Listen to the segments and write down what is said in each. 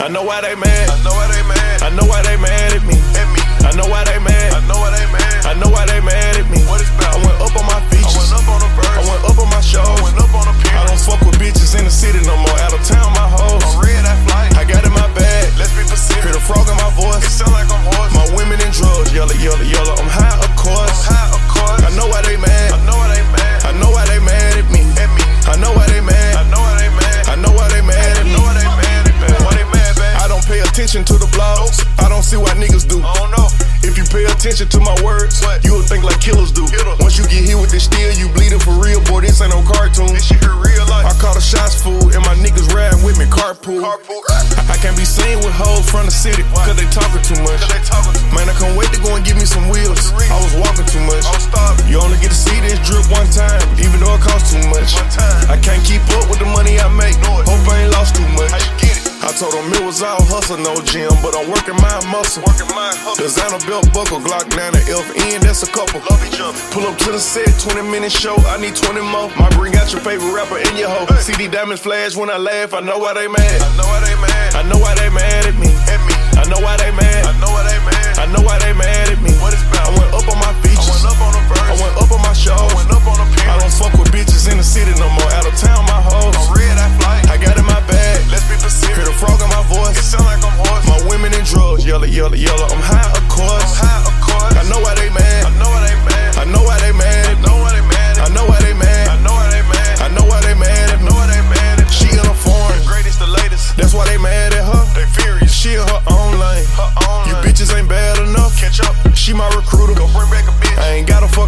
I know why they mad. I know why they mad. I know why they mad at me. At me. I know why attention to the blogs. I don't see what niggas do. I don't know. If you pay attention to my words, What? you will think like killers do. Killer. Once you get hit with this steel, you bleeding for real, boy. This ain't no cartoon. This shit real life. I call the shots fool, and my niggas riding with me carpool. Carpool. I can't be seen with hoes from the city, cause they talking too much. Talking to me. Man, I can't wait to go and give me some wheels. I was walking too much. No gym, but I'm working my muscle. Working my hustle. Designer belt buckle, Glock 9 and FN, that's a couple. Love each other. Pull up to the set, 20 minute show, I need 20 more. My bring out your favorite rapper in your hoe. CD diamonds flash when I laugh, I know why they mad. I know why they mad. I know why they mad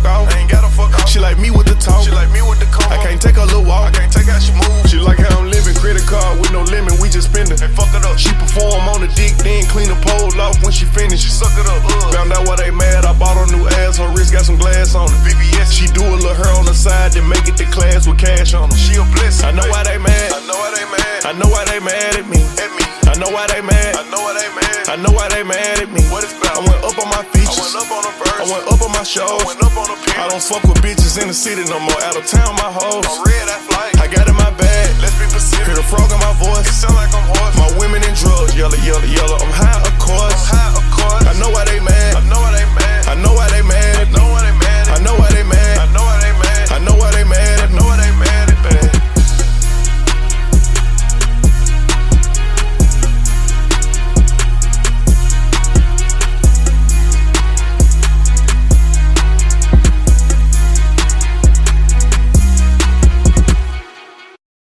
fuck off. I ain't gotta fuck off. She like me with the talk. She like me with the combo. I can't take a little walk. I can't take how she move. She like how I'm living. Credit card with no limit. We just spending. They fuck it up. She perform on the dick, then clean the pole off when she finish. Suck it up. Uh. Found out why they mad. I bought her new ass. Her wrist got some glass on it. VVS. She do a little hair on the side, then make it to class with cash on her. She a blessing. I know why they mad. I know why they mad. I know why they mad at me. At me. I know why they mad. I know why they mad. I know why they mad at me. What it's about? I went up on my I features. went up on the I went up on my I shows. went up on the pier. I don't fuck with bitches in the city no more. Out of town, my hoes. I'm red that flight. I got in my bag. Let's be